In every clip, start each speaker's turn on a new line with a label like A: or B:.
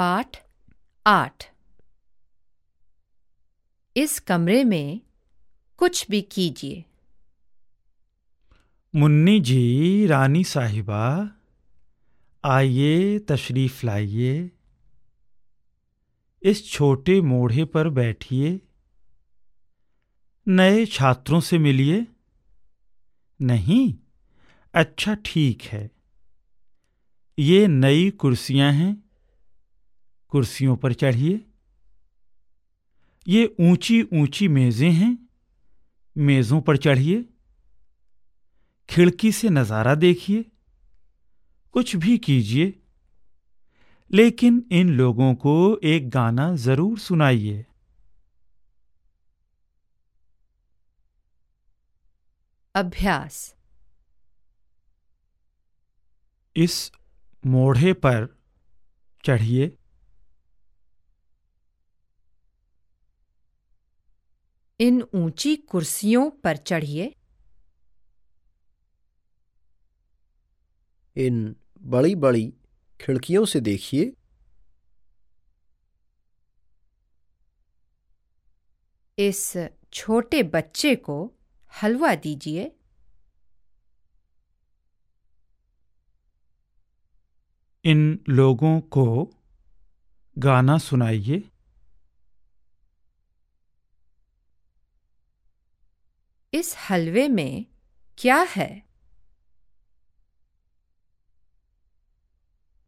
A: पाठ आठ। इस कमरे में कुछ भी कीजिए।
B: मुन्नी जी, रानी साहिबा, आइए, तशरीफ़ लाइए। इस छोटे मोढ़े पर बैठिए। नए छात्रों से मिलिए। नहीं अच्छा ठीक है। ये नई कुर्सियाँ हैं। कुर्सियों पर चढ़िए। ये ऊँची ऊँची मेजें हैं मेजों पर चढ़िए। खिड़की से नज़ारा देखिए कुछ भी कीजिए। लेकिन इन लोगों को एक गाना ज़रूर सुनाइए।
A: अभ्यास।
B: इस मोढ़े पर चढ़िए।
A: इन ऊँची कुर्सियों पर चढ़िए।
C: इन बड़ी बड़ी खिड़कियों से देखिए।
A: इस छोटे बच्चे को हलवा दीजिए।
B: इन लोगों को गाना सुनाइए।
A: इस हलवे में क्या है?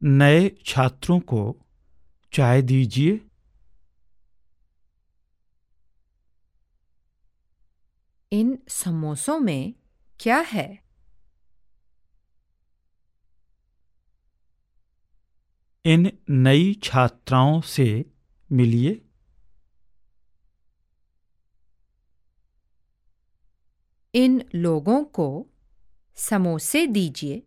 B: नए छात्रों को चाय दीजिए।
A: इन समोसों में क्या है?
B: इन नई छात्राओं से मिलिए।
A: इन लोगों को समोसे दीजिए।